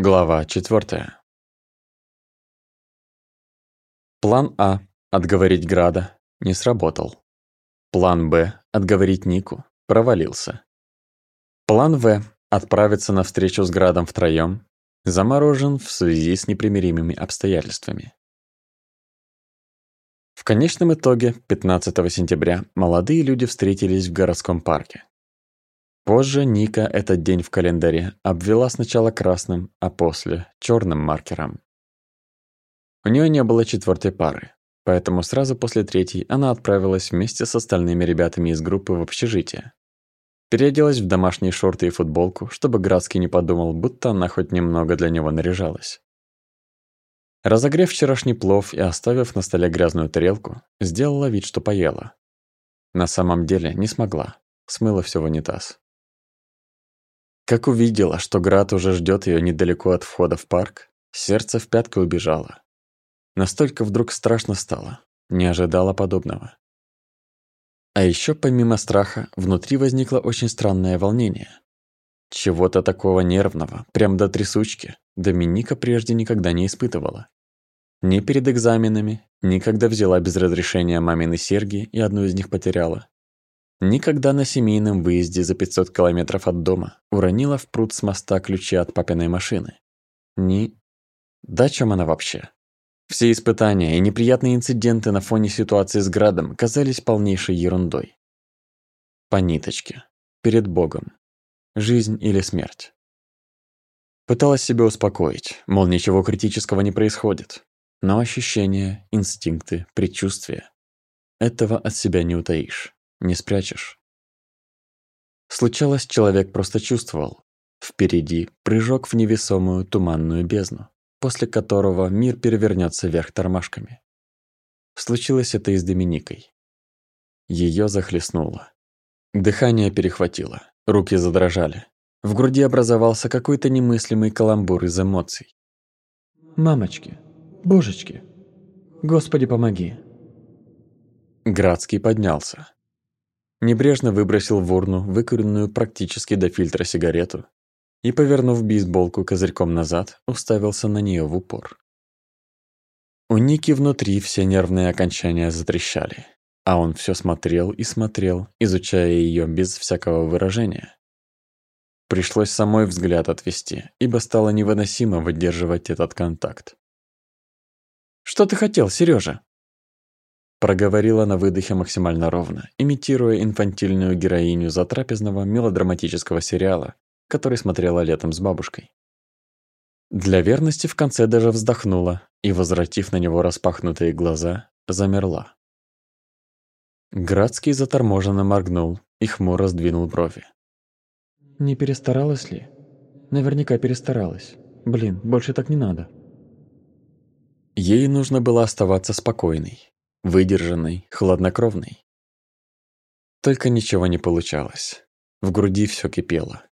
Глава 4. План А – отговорить Града – не сработал. План Б – отговорить Нику – провалился. План В – отправиться на встречу с Градом втроём – заморожен в связи с непримиримыми обстоятельствами. В конечном итоге, 15 сентября, молодые люди встретились в городском парке. Позже Ника этот день в календаре обвела сначала красным, а после – черным маркером. У нее не было четвертой пары, поэтому сразу после третьей она отправилась вместе с остальными ребятами из группы в общежитие. Переоделась в домашние шорты и футболку, чтобы Градский не подумал, будто она хоть немного для него наряжалась. Разогрев вчерашний плов и оставив на столе грязную тарелку, сделала вид, что поела. На самом деле не смогла, смыла все в унитаз. Как увидела, что Град уже ждет ее недалеко от входа в парк, сердце в пятку убежало. Настолько вдруг страшно стало, не ожидала подобного. А еще помимо страха, внутри возникло очень странное волнение. Чего-то такого нервного, прям до трясучки, Доминика прежде никогда не испытывала. Ни перед экзаменами, ни когда взяла без разрешения мамины серьги и одну из них потеряла. Никогда на семейном выезде за 500 километров от дома уронила в пруд с моста ключи от папиной машины. Ни... Да чем она вообще? Все испытания и неприятные инциденты на фоне ситуации с Градом казались полнейшей ерундой. По ниточке. Перед Богом. Жизнь или смерть. Пыталась себя успокоить, мол, ничего критического не происходит. Но ощущения, инстинкты, предчувствия – этого от себя не утаишь не спрячешь. Случалось, человек просто чувствовал. Впереди прыжок в невесомую туманную бездну, после которого мир перевернется вверх тормашками. Случилось это и с Доминикой. Ее захлестнуло. Дыхание перехватило, руки задрожали. В груди образовался какой-то немыслимый каламбур из эмоций. «Мамочки! Божечки! Господи, помоги!» Градский поднялся. Небрежно выбросил в урну выкуренную практически до фильтра сигарету и, повернув бейсболку козырьком назад, уставился на нее в упор. У Ники внутри все нервные окончания затрещали, а он все смотрел и смотрел, изучая ее без всякого выражения. Пришлось самой взгляд отвести, ибо стало невыносимо выдерживать этот контакт. «Что ты хотел, Сережа? Проговорила на выдохе максимально ровно, имитируя инфантильную героиню затрапезного мелодраматического сериала, который смотрела летом с бабушкой. Для верности в конце даже вздохнула и, возвратив на него распахнутые глаза, замерла. Градский заторможенно моргнул и хмуро сдвинул брови. «Не перестаралась ли? Наверняка перестаралась. Блин, больше так не надо». Ей нужно было оставаться спокойной, выдержанный, хладнокровный. Только ничего не получалось. В груди все кипело.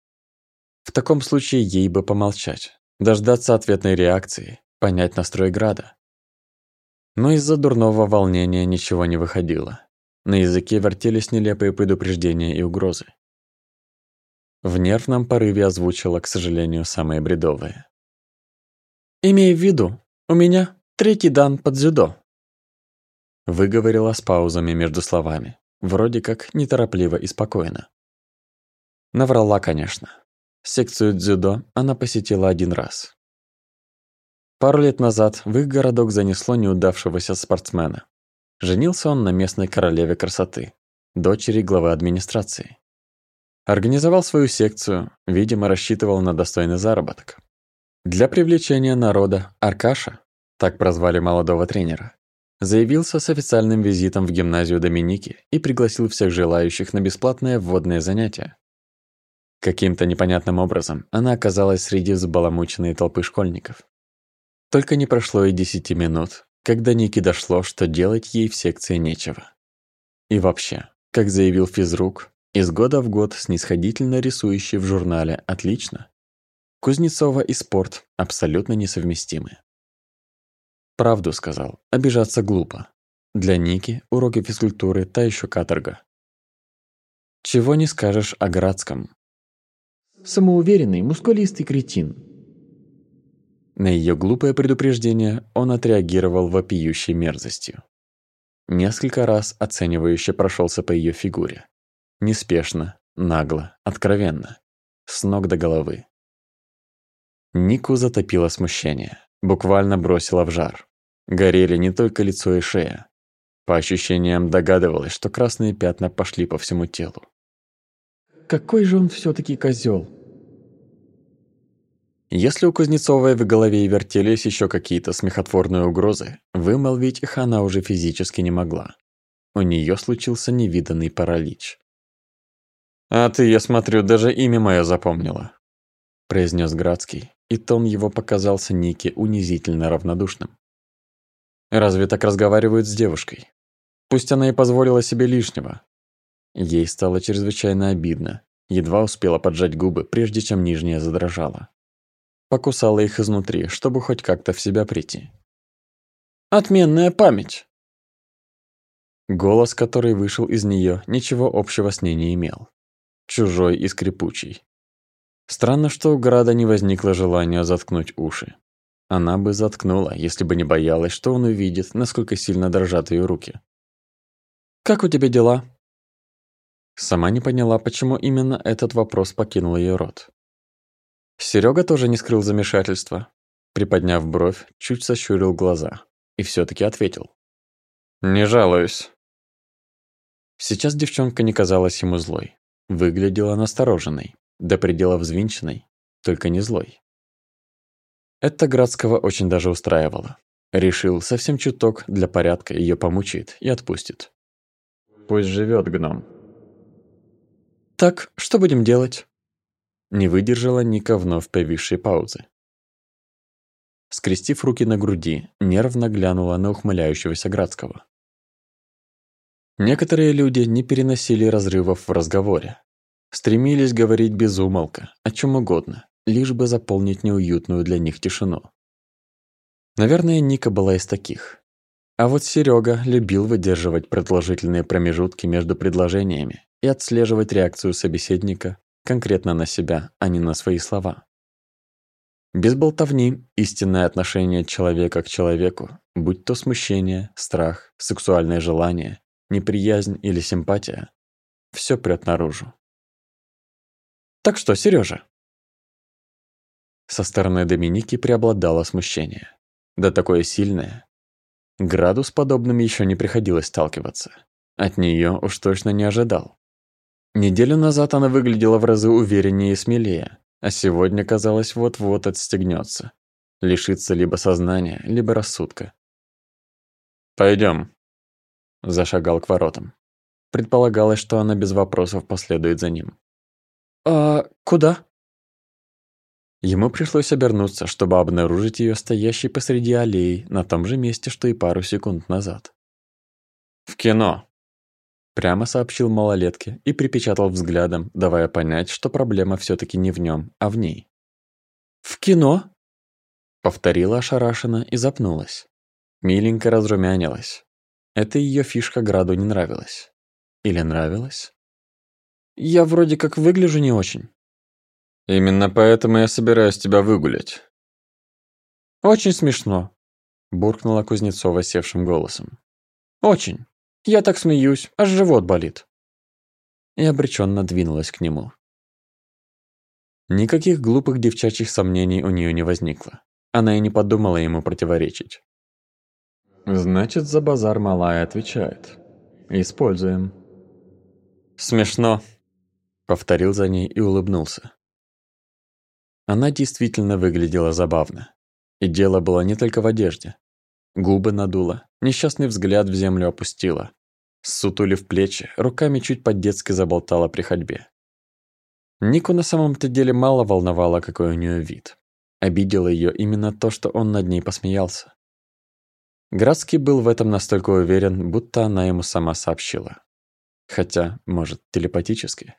В таком случае ей бы помолчать, дождаться ответной реакции, понять настрой Града. Но из-за дурного волнения ничего не выходило. На языке вертелись нелепые предупреждения и угрозы. В нервном порыве озвучила, к сожалению, самое бредовое. «Имей в виду, у меня третий дан под дзюдо». Выговорила с паузами между словами, вроде как неторопливо и спокойно. Наврала, конечно. Секцию дзюдо она посетила один раз. Пару лет назад в их городок занесло неудавшегося спортсмена. Женился он на местной королеве красоты, дочери главы администрации. Организовал свою секцию, видимо, рассчитывал на достойный заработок. Для привлечения народа Аркаша, так прозвали молодого тренера, заявился с официальным визитом в гимназию Доминики и пригласил всех желающих на бесплатное вводное занятие. Каким-то непонятным образом она оказалась среди взбаламученной толпы школьников. Только не прошло и десяти минут, когда Нике дошло, что делать ей в секции нечего. И вообще, как заявил физрук, из года в год снисходительно рисующий в журнале «Отлично», Кузнецова и спорт абсолютно несовместимы. Правду сказал, обижаться глупо. Для Ники уроки физкультуры та еще каторга. Чего не скажешь о Градском. Самоуверенный, мускулистый кретин. На ее глупое предупреждение он отреагировал вопиющей мерзостью. Несколько раз оценивающе прошелся по ее фигуре. Неспешно, нагло, откровенно. С ног до головы. Нику затопило смущение. Буквально бросило в жар. Горели не только лицо и шея. По ощущениям догадывалась, что красные пятна пошли по всему телу. Какой же он все таки козел! Если у Кузнецовой в голове и вертелись еще какие-то смехотворные угрозы, вымолвить их она уже физически не могла. У нее случился невиданный паралич. «А ты, я смотрю, даже имя мое запомнила», – произнес Градский, и тон его показался Нике унизительно равнодушным. «Разве так разговаривают с девушкой? Пусть она и позволила себе лишнего». Ей стало чрезвычайно обидно, едва успела поджать губы, прежде чем нижняя задрожала. Покусала их изнутри, чтобы хоть как-то в себя прийти. «Отменная память!» Голос, который вышел из нее, ничего общего с ней не имел чужой и скрипучий. Странно, что у Града не возникло желания заткнуть уши. Она бы заткнула, если бы не боялась, что он увидит, насколько сильно дрожат ее руки. «Как у тебя дела?» Сама не поняла, почему именно этот вопрос покинул ее рот. Серега тоже не скрыл замешательства. Приподняв бровь, чуть сощурил глаза и все таки ответил. «Не жалуюсь». Сейчас девчонка не казалась ему злой. Выглядела настороженной, до предела взвинченной, только не злой. Это Градского очень даже устраивало. Решил, совсем чуток для порядка ее помучает и отпустит. Пусть живет гном. «Так, что будем делать?» Не выдержала Ника вновь повисшей паузы. Скрестив руки на груди, нервно глянула на ухмыляющегося Градского. Некоторые люди не переносили разрывов в разговоре. Стремились говорить без умолка, о чем угодно, лишь бы заполнить неуютную для них тишину. Наверное, Ника была из таких. А вот Серега любил выдерживать продолжительные промежутки между предложениями и отслеживать реакцию собеседника конкретно на себя, а не на свои слова. Без болтовни истинное отношение человека к человеку, будь то смущение, страх, сексуальное желание, неприязнь или симпатия, все прет наружу. Так что, Сережа? Со стороны Доминики преобладало смущение. Да такое сильное. Градус подобным еще не приходилось сталкиваться. От нее уж точно не ожидал. Неделю назад она выглядела в разы увереннее и смелее, а сегодня, казалось, вот-вот отстегнется. Лишится либо сознания, либо рассудка. Пойдем, Зашагал к воротам. Предполагалось, что она без вопросов последует за ним. «А куда?» Ему пришлось обернуться, чтобы обнаружить ее стоящей посреди аллеи на том же месте, что и пару секунд назад. «В кино!» Прямо сообщил малолетке и припечатал взглядом, давая понять, что проблема все таки не в нем, а в ней. «В кино?» Повторила ошарашенно и запнулась. Миленько разрумянилась. Это ее фишка Граду не нравилась. Или нравилась? Я вроде как выгляжу не очень. Именно поэтому я собираюсь тебя выгулять. Очень смешно, буркнула Кузнецова севшим голосом. Очень. Я так смеюсь, аж живот болит. И обреченно двинулась к нему. Никаких глупых девчачьих сомнений у нее не возникло. Она и не подумала ему противоречить. Значит, за базар малая отвечает. Используем. Смешно, повторил за ней и улыбнулся. Она действительно выглядела забавно. И дело было не только в одежде. Губы надула, несчастный взгляд в землю опустила. Сутулив плечи, руками чуть по-детски заболтала при ходьбе. Нику на самом-то деле мало волновало, какой у нее вид. Обидело ее именно то, что он над ней посмеялся. Градский был в этом настолько уверен, будто она ему сама сообщила. Хотя, может, телепатически.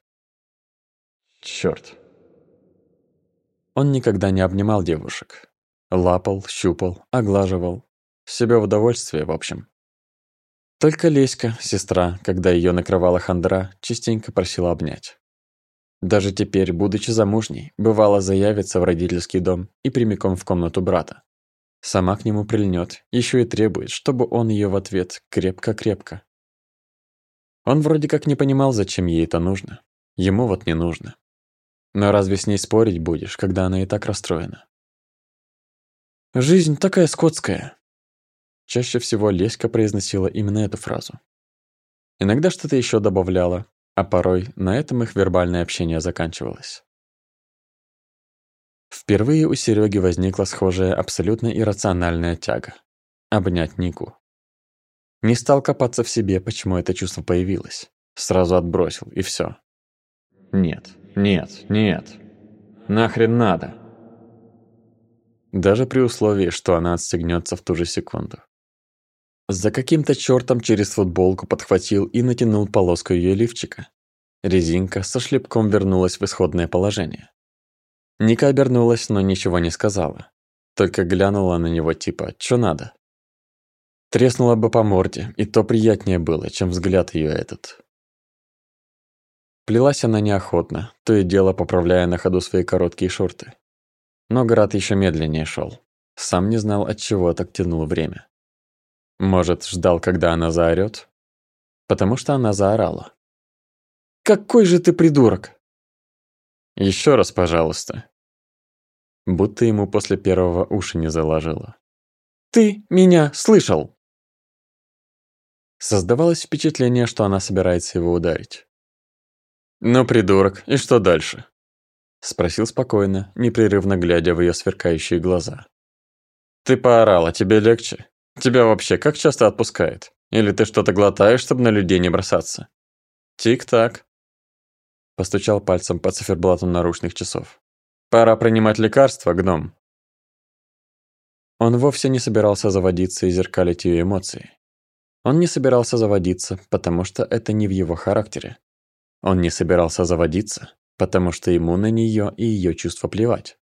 Чёрт. Он никогда не обнимал девушек. Лапал, щупал, оглаживал. Себе в удовольствие, в общем. Только Леська, сестра, когда её накрывала хандра, частенько просила обнять. Даже теперь, будучи замужней, бывало заявится в родительский дом и прямиком в комнату брата. Сама к нему прильнет, еще и требует, чтобы он ее в ответ крепко-крепко. Он вроде как не понимал, зачем ей это нужно. Ему вот не нужно. Но разве с ней спорить будешь, когда она и так расстроена? «Жизнь такая скотская», Чаще всего Леська произносила именно эту фразу. Иногда что-то еще добавляла, а порой на этом их вербальное общение заканчивалось. Впервые у Сереги возникла схожая абсолютно иррациональная тяга — обнять Нику. Не стал копаться в себе, почему это чувство появилось. Сразу отбросил, и все. Нет, нет, нет. Нахрен надо. Даже при условии, что она отстегнется в ту же секунду. За каким-то чертом через футболку подхватил и натянул полоску ее лифчика. Резинка со шлепком вернулась в исходное положение. Ника обернулась, но ничего не сказала. Только глянула на него типа «Чё надо?». Треснула бы по морде, и то приятнее было, чем взгляд ее этот. Плелась она неохотно, то и дело поправляя на ходу свои короткие шорты. Но Град еще медленнее шел. Сам не знал, от чего так тянул время. Может, ждал, когда она заорёт? Потому что она заорала. «Какой же ты придурок!» Еще раз, пожалуйста». Будто ему после первого уши не заложило. «Ты меня слышал!» Создавалось впечатление, что она собирается его ударить. «Ну, придурок, и что дальше?» Спросил спокойно, непрерывно глядя в ее сверкающие глаза. «Ты поорала, тебе легче? Тебя вообще как часто отпускает? Или ты что-то глотаешь, чтобы на людей не бросаться? Тик-так. Постучал пальцем по циферблату наручных часов. Пора принимать лекарства, гном. Он вовсе не собирался заводиться и зеркалить ее эмоции. Он не собирался заводиться, потому что это не в его характере. Он не собирался заводиться, потому что ему на нее и ее чувства плевать.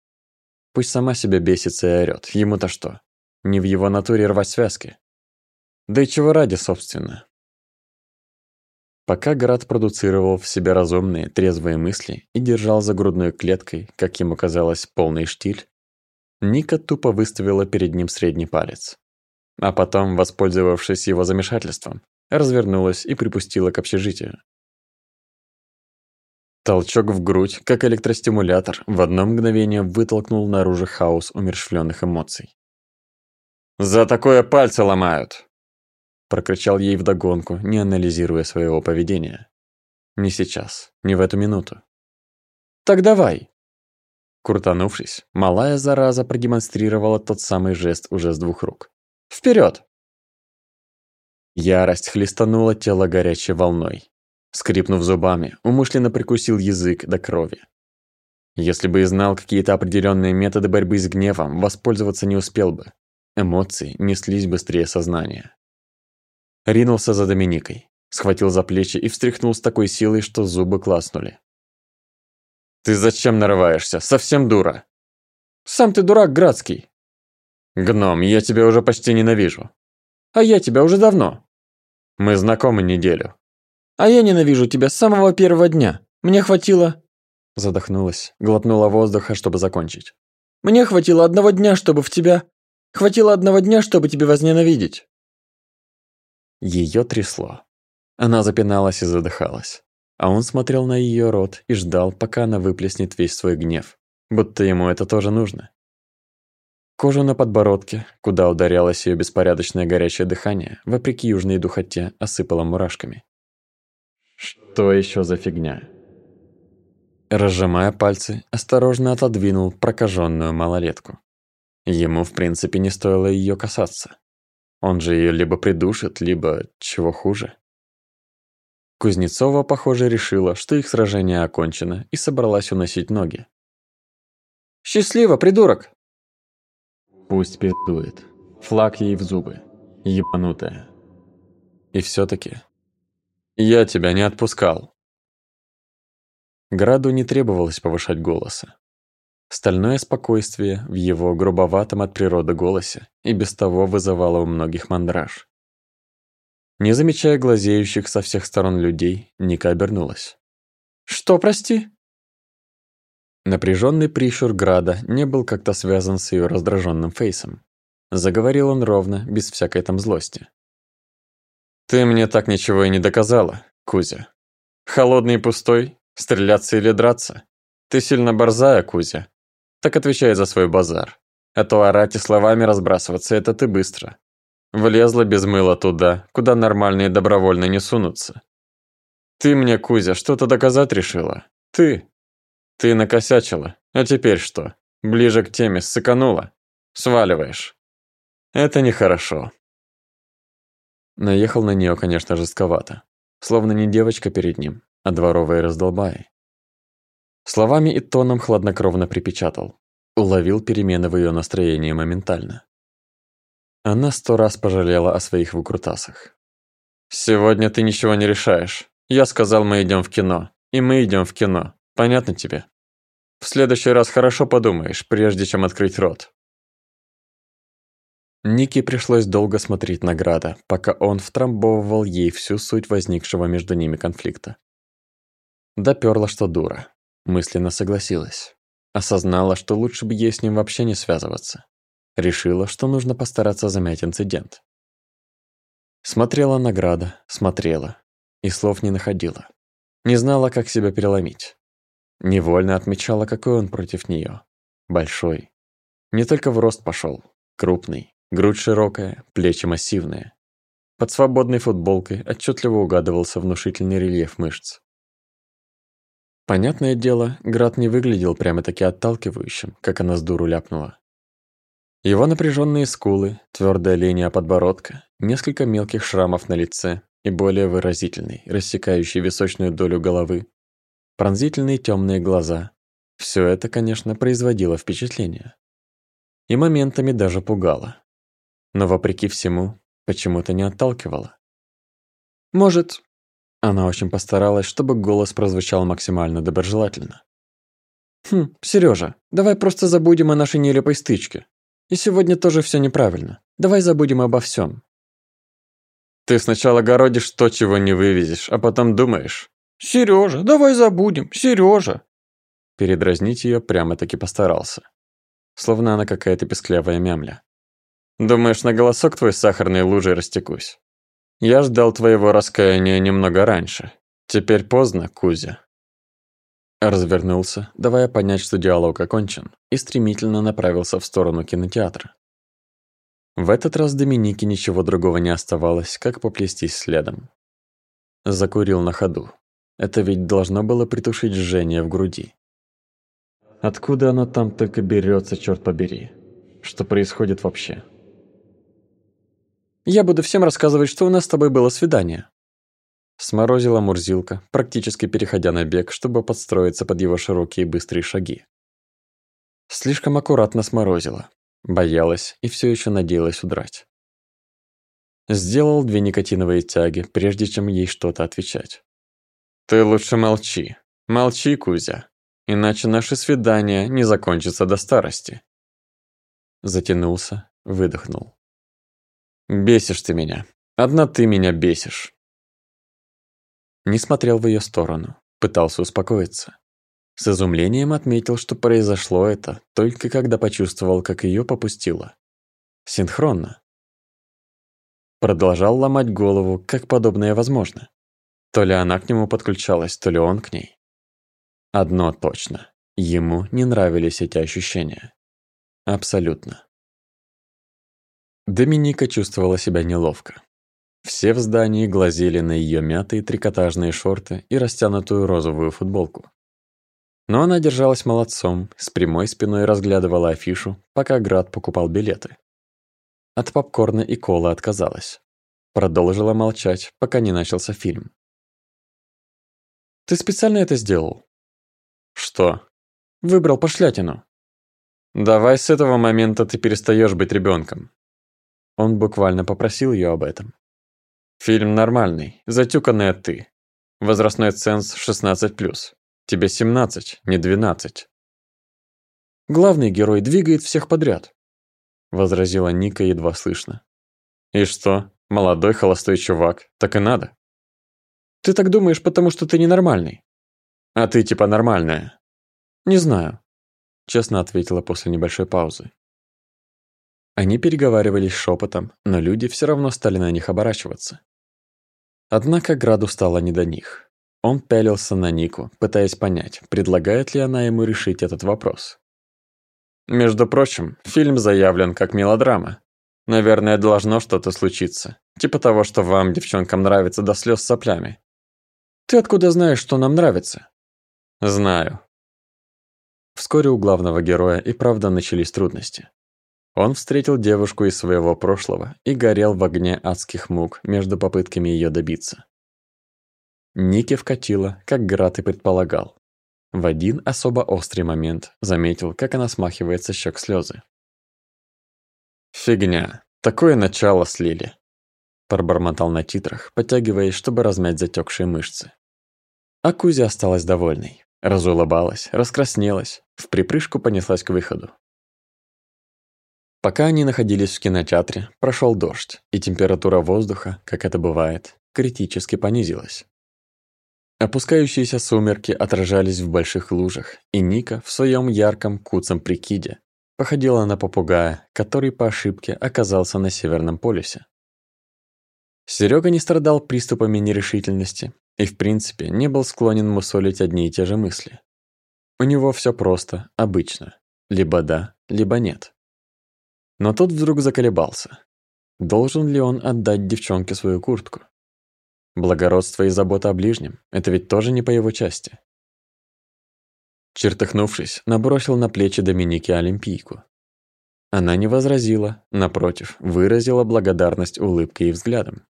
Пусть сама себя бесится и орёт, ему-то что? Не в его натуре рвать связки. Да и чего ради, собственно. Пока Град продуцировал в себе разумные, трезвые мысли и держал за грудной клеткой, как ему казалось, полный штиль, Ника тупо выставила перед ним средний палец. А потом, воспользовавшись его замешательством, развернулась и припустила к общежитию. Толчок в грудь, как электростимулятор, в одно мгновение вытолкнул наружу хаос умерщвленных эмоций. «За такое пальцы ломают!» Прокричал ей вдогонку, не анализируя своего поведения. Не сейчас, не в эту минуту. «Так давай!» Крутанувшись, малая зараза продемонстрировала тот самый жест уже с двух рук. «Вперед!» Ярость хлестанула тело горячей волной. Скрипнув зубами, умышленно прикусил язык до крови. Если бы и знал какие-то определенные методы борьбы с гневом, воспользоваться не успел бы. Эмоции неслись быстрее сознания. Ринулся за Доминикой, схватил за плечи и встряхнул с такой силой, что зубы класнули. «Ты зачем нарываешься? Совсем дура!» «Сам ты дурак, Градский!» «Гном, я тебя уже почти ненавижу!» «А я тебя уже давно!» «Мы знакомы неделю!» «А я ненавижу тебя с самого первого дня! Мне хватило...» Задохнулась, глотнула воздуха, чтобы закончить. «Мне хватило одного дня, чтобы в тебя...» Хватило одного дня, чтобы тебя возненавидеть. Ее трясло. Она запиналась и задыхалась. А он смотрел на ее рот и ждал, пока она выплеснет весь свой гнев. Будто ему это тоже нужно. Кожа на подбородке, куда ударялось ее беспорядочное горячее дыхание, вопреки южной духоте, осыпала мурашками. Что еще за фигня? Разжимая пальцы, осторожно отодвинул прокаженную малолетку. Ему, в принципе, не стоило ее касаться. Он же ее либо придушит, либо, чего хуже. Кузнецова, похоже, решила, что их сражение окончено, и собралась уносить ноги. «Счастливо, придурок!» Пусть пиздует. Флаг ей в зубы. Ебанутая. И все таки Я тебя не отпускал. Граду не требовалось повышать голоса. Стальное спокойствие в его грубоватом от природы голосе и без того вызывало у многих мандраж. Не замечая глазеющих со всех сторон людей, Ника обернулась. «Что, прости?» Напряженный прищур Града не был как-то связан с ее раздраженным фейсом. Заговорил он ровно, без всякой там злости. «Ты мне так ничего и не доказала, Кузя. Холодный и пустой? Стреляться или драться? Ты сильно борзая, Кузя. Так отвечай за свой базар. А то орать и словами разбрасываться – это ты быстро. Влезла без мыла туда, куда нормальные добровольно не сунутся. Ты мне, Кузя, что-то доказать решила? Ты? Ты накосячила. А теперь что? Ближе к теме ссыканула? Сваливаешь. Это нехорошо. Наехал на нее, конечно, жестковато. Словно не девочка перед ним, а дворовые раздолбаи. Словами и тоном хладнокровно припечатал. Уловил перемены в ее настроении моментально. Она сто раз пожалела о своих выкрутасах. «Сегодня ты ничего не решаешь. Я сказал, мы идем в кино. И мы идем в кино. Понятно тебе? В следующий раз хорошо подумаешь, прежде чем открыть рот. Нике пришлось долго смотреть на Града, пока он втрамбовывал ей всю суть возникшего между ними конфликта. Допёрла, что дура. Мысленно согласилась. Осознала, что лучше бы ей с ним вообще не связываться. Решила, что нужно постараться замять инцидент. Смотрела на Града, смотрела. И слов не находила. Не знала, как себя переломить. Невольно отмечала, какой он против нее. Большой. Не только в рост пошел, крупный, грудь широкая, плечи массивные. Под свободной футболкой отчетливо угадывался внушительный рельеф мышц. Понятное дело, Град не выглядел прямо-таки отталкивающим, как она с дуру ляпнула. Его напряженные скулы, твердая линия подбородка, несколько мелких шрамов на лице и более выразительный, рассекающий височную долю головы, пронзительные темные глаза. Все это, конечно, производило впечатление. И моментами даже пугало. Но вопреки всему, почему-то не отталкивало. Может, она очень постаралась, чтобы голос прозвучал максимально доброжелательно. «Хм, Сережа, давай просто забудем о нашей нелепой стычке. И сегодня тоже все неправильно. Давай забудем обо всем. Ты сначала городишь то, чего не вывезешь, а потом думаешь, «Сережа, давай забудем, Сережа!» Передразнить ее прямо-таки постарался. Словно она какая-то песклявая мямля. «Думаешь, на голосок твой сахарной лужей растекусь? Я ждал твоего раскаяния немного раньше. Теперь поздно, Кузя». Развернулся, давая понять, что диалог окончен, и стремительно направился в сторону кинотеатра. В этот раз Доминике ничего другого не оставалось, как поплестись следом. Закурил на ходу, это ведь должно было притушить жжение в груди. Откуда оно там только берется, черт побери? Что происходит вообще? Я буду всем рассказывать, что у нас с тобой было свидание. Сморозила Мурзилка, практически переходя на бег, чтобы подстроиться под его широкие быстрые шаги. Слишком аккуратно сморозила. Боялась и все еще надеялась удрать. Сделал две никотиновые тяги, прежде чем ей что-то отвечать. Ты лучше молчи. Молчи, Кузя. Иначе наше свидание не закончится до старости. Затянулся, выдохнул. Бесишь ты меня. Одна ты меня бесишь. Не смотрел в ее сторону, пытался успокоиться. С изумлением отметил, что произошло это только когда почувствовал, как ее попустило. Синхронно. Продолжал ломать голову, как подобное возможно. То ли она к нему подключалась, то ли он к ней. Одно точно. Ему не нравились эти ощущения. Абсолютно. Доминика чувствовала себя неловко. Все в здании глазели на ее мятые трикотажные шорты и растянутую розовую футболку. Но она держалась молодцом, с прямой спиной разглядывала афишу, пока Град покупал билеты. От попкорна и колы отказалась. Продолжила молчать, пока не начался фильм. Ты специально это сделал? Что? Выбрал пошлятину. Давай с этого момента ты перестаешь быть ребенком. Он буквально попросил ее об этом. Фильм нормальный, затюканная ты. Возрастной ценз 16+. Тебе 17, не 12. Главный герой двигает всех подряд, возразила Ника едва слышно. И что, молодой холостой чувак, так и надо. Ты так думаешь, потому что ты ненормальный. А ты типа нормальная. «Не знаю», – честно ответила после небольшой паузы. Они переговаривались шепотом, но люди все равно стали на них оборачиваться. Однако Граду стало не до них. Он пялился на Нику, пытаясь понять, предлагает ли она ему решить этот вопрос. «Между прочим, фильм заявлен как мелодрама. Наверное, должно что-то случиться. Типа того, что вам, девчонкам, нравится до слез соплями. Ты откуда знаешь, что нам нравится? Знаю. Вскоре у главного героя и правда начались трудности. Он встретил девушку из своего прошлого и горел в огне адских мук между попытками ее добиться. Ники вкатила, как Град и предполагал. В один особо острый момент заметил, как она смахивает со щек слезы. «Фигня. Такое начало слили пробормотал на титрах, подтягиваясь, чтобы размять затекшие мышцы. А Кузя осталась довольной. Разулыбалась, раскраснелась, в припрыжку понеслась к выходу. Пока они находились в кинотеатре, прошел дождь, и температура воздуха, как это бывает, критически понизилась. Опускающиеся сумерки отражались в больших лужах, и Ника в своем ярком куцом прикиде походила на попугая, который по ошибке оказался на Северном полюсе. Серега не страдал приступами нерешительности и, в принципе, не был склонен мусолить одни и те же мысли. У него все просто, обычно. Либо да, либо нет. Но тот вдруг заколебался. Должен ли он отдать девчонке свою куртку? Благородство и забота о ближнем – это ведь тоже не по его части. Чертыхнувшись, набросил на плечи Доминики Олимпийку. Она не возразила, напротив, выразила благодарность улыбкой и взглядом.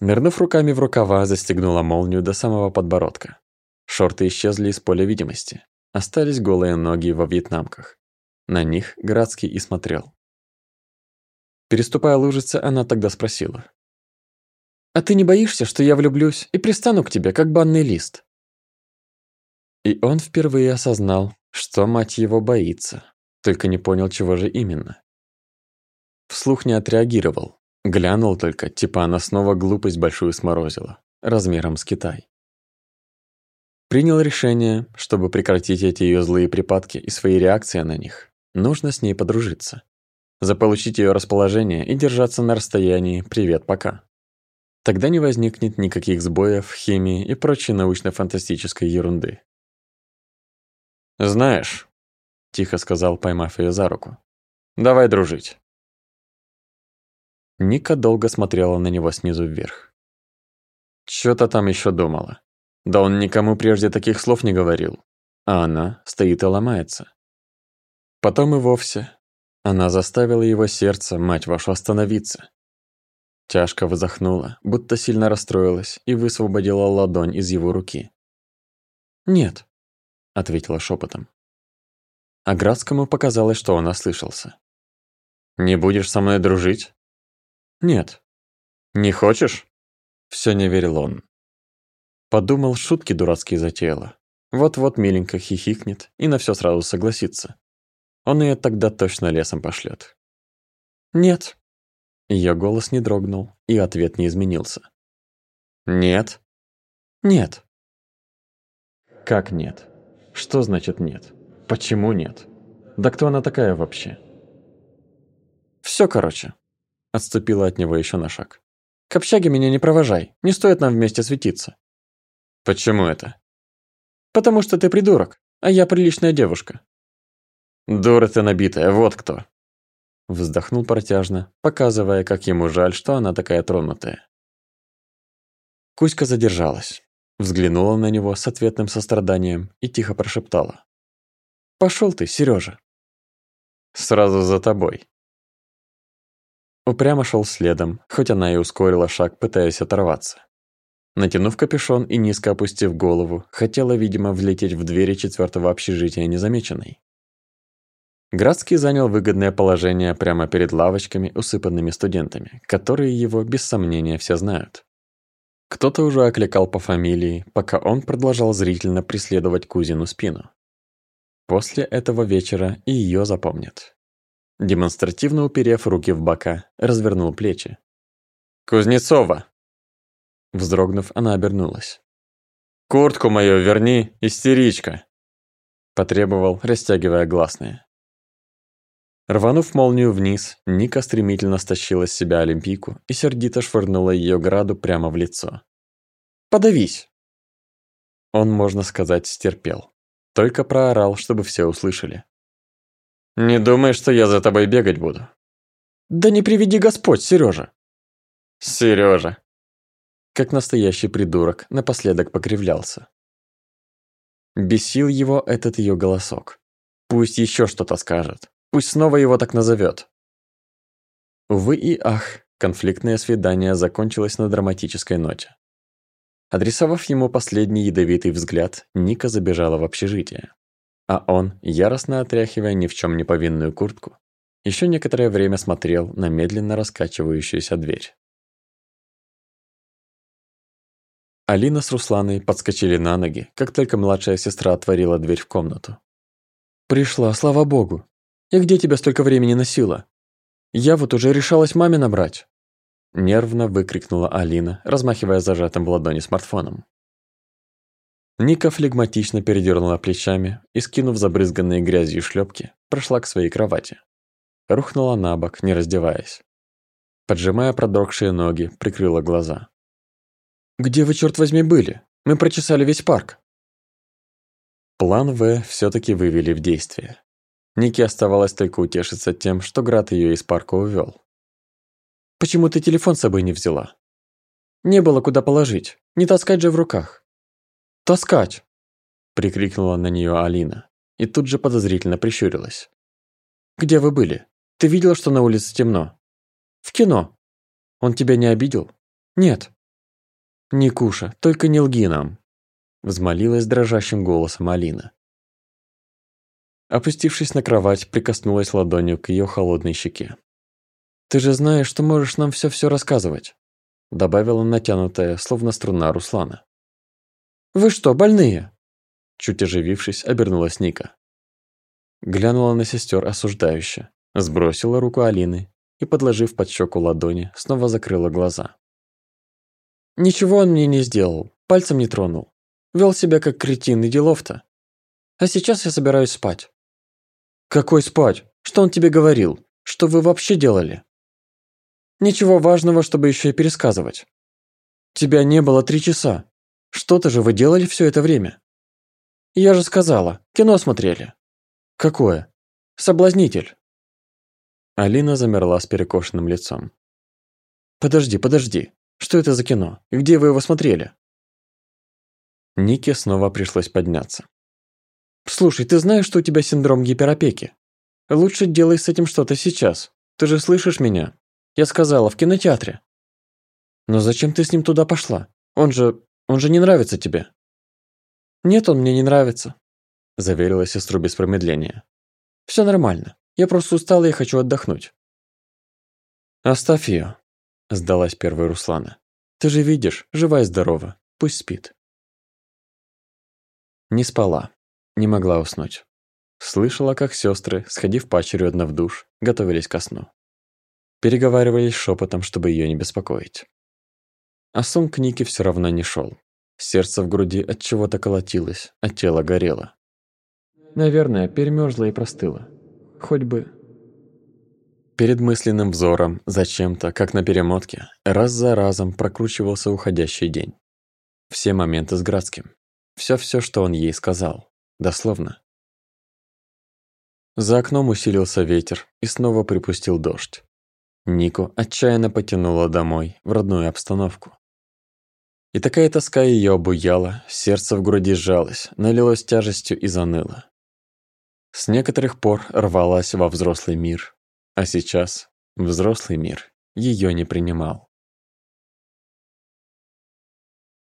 Нырнув руками в рукава, застегнула молнию до самого подбородка. Шорты исчезли из поля видимости. Остались голые ноги во вьетнамках. На них Градский и смотрел. Переступая лужицы, она тогда спросила. «А ты не боишься, что я влюблюсь и пристану к тебе, как банный лист?» И он впервые осознал, что мать его боится, только не понял, чего же именно. Вслух не отреагировал, Глянул только, типа она снова глупость большую сморозила, размером с Китай. Принял решение, чтобы прекратить эти ее злые припадки и свои реакции на них. Нужно с ней подружиться. Заполучить ее расположение и держаться на расстоянии «привет, пока». Тогда не возникнет никаких сбоев химии и прочей научно-фантастической ерунды. «Знаешь», – тихо сказал, поймав ее за руку, – «давай дружить». Ника долго смотрела на него снизу вверх. Чё-то там ещё думала. Да он никому прежде таких слов не говорил. А она стоит и ломается. Потом и вовсе. Она заставила его сердце, мать вашу, остановиться. Тяжко вздохнула, будто сильно расстроилась и высвободила ладонь из его руки. «Нет», — ответила шепотом. А Градскому показалось, что он ослышался. «Не будешь со мной дружить?» «Нет». «Не хочешь?» Все не верил он. Подумал, шутки дурацкие затеяла. Вот-вот миленько хихикнет и на все сразу согласится. Он ее тогда точно лесом пошлет. «Нет». Ее голос не дрогнул, и ответ не изменился. «Нет?» «Нет». «Как нет? Что значит нет? Почему нет? Да кто она такая вообще?» Все, короче. Отступила от него еще на шаг. «К общаге меня не провожай, не стоит нам вместе светиться». «Почему это?» «Потому что ты придурок, а я приличная девушка». «Дура ты набитая, вот кто!» Вздохнул протяжно, показывая, как ему жаль, что она такая тронутая. Кузька задержалась, взглянула на него с ответным состраданием и тихо прошептала. «Пошёл ты, Серёжа!» «Сразу за тобой», Упрямо шел следом, хоть она и ускорила шаг, пытаясь оторваться. Натянув капюшон и низко опустив голову, хотела, видимо, влететь в двери четвертого общежития незамеченной. Градский занял выгодное положение прямо перед лавочками, усыпанными студентами, которые его, без сомнения, все знают. Кто-то уже окликал по фамилии, пока он продолжал зрительно преследовать кузину спину. После этого вечера и ее запомнят. Демонстративно уперев руки в бока, развернул плечи. «Кузнецова!» Вздрогнув, она обернулась. «Куртку мою верни, истеричка!» Потребовал, растягивая гласные. Рванув молнию вниз, Ника стремительно стащила с себя олимпийку и сердито швырнула ее граду прямо в лицо. «Подавись!» Он, можно сказать, стерпел. Только проорал, чтобы все услышали. «Не думай, что я за тобой бегать буду». «Да не приведи Господь, Сережа. «Сережа!» Как настоящий придурок, напоследок покривлялся. Бесил его этот ее голосок. Пусть еще что-то скажет. Пусть снова его так назовет. Увы и ах, конфликтное свидание закончилось на драматической ноте. Адресовав ему последний ядовитый взгляд, Ника забежала в общежитие. А он, яростно отряхивая ни в чем не повинную куртку, еще некоторое время смотрел на медленно раскачивающуюся дверь. Алина с Русланой подскочили на ноги, как только младшая сестра отворила дверь в комнату. «Пришла, слава богу! И где тебя столько времени носила? Я вот уже решалась маме набрать!» Нервно выкрикнула Алина, размахивая зажатым в ладони смартфоном. Ника флегматично передернула плечами и, скинув забрызганные грязью шлепки, прошла к своей кровати. Рухнула на бок, не раздеваясь. Поджимая продрогшие ноги, прикрыла глаза. «Где вы, черт возьми, были? Мы прочесали весь парк». План В все таки вывели в действие. Нике оставалось только утешиться тем, что Град ее из парка увел. «Почему ты телефон с собой не взяла?» «Не было куда положить. Не таскать же в руках». «Таскать!» – прикрикнула на нее Алина и тут же подозрительно прищурилась. «Где вы были? Ты видела, что на улице темно?» «В кино. Он тебя не обидел?» «Нет». «Никуша, только не лги нам!» Взмолилась дрожащим голосом Алина. Опустившись на кровать, прикоснулась ладонью к ее холодной щеке. «Ты же знаешь, что можешь нам все-все рассказывать», добавила натянутая, словно струна Руслана. «Вы что, больные?» Чуть оживившись, обернулась Ника. Глянула на сестер осуждающе, сбросила руку Алины и, подложив под щеку ладони, снова закрыла глаза. Ничего он мне не сделал, пальцем не тронул. Вел себя как кретин и делов-то. А сейчас я собираюсь спать. Какой спать? Что он тебе говорил? Что вы вообще делали? Ничего важного, чтобы еще и пересказывать. Тебя не было три часа. Что-то же вы делали все это время. Я же сказала, кино смотрели. Какое? Соблазнитель. Алина замерла с перекошенным лицом. Подожди, подожди. Что это за кино? Где вы его смотрели?» Нике снова пришлось подняться. «Слушай, ты знаешь, что у тебя синдром гиперопеки? Лучше делай с этим что-то сейчас. Ты же слышишь меня? Я сказала, в кинотеатре». «Но зачем ты с ним туда пошла? Он же... он же не нравится тебе». «Нет, он мне не нравится», – заверила сестру без промедления. «Все нормально. Я просто устала и хочу отдохнуть». «Оставь ее», Сдалась первая Руслана. Ты же видишь, жива и здорова. Пусть спит. Не спала. Не могла уснуть. Слышала, как сестры, сходив поочередно в душ, готовились ко сну. Переговаривались шепотом, чтобы ее не беспокоить. А сон к Нике все равно не шел. Сердце в груди от чего-то колотилось, а тело горело. Наверное, перемерзло и простыло. Хоть бы Перед мысленным взором, зачем-то, как на перемотке, раз за разом прокручивался уходящий день. Все моменты с Градским. Все-все, что он ей сказал. Дословно. За окном усилился ветер и снова припустил дождь. Нику отчаянно потянула домой, в родную обстановку. И такая тоска ее обуяла, сердце в груди сжалось, налилось тяжестью и заныло. С некоторых пор рвалась во взрослый мир, а сейчас взрослый мир ее не принимал.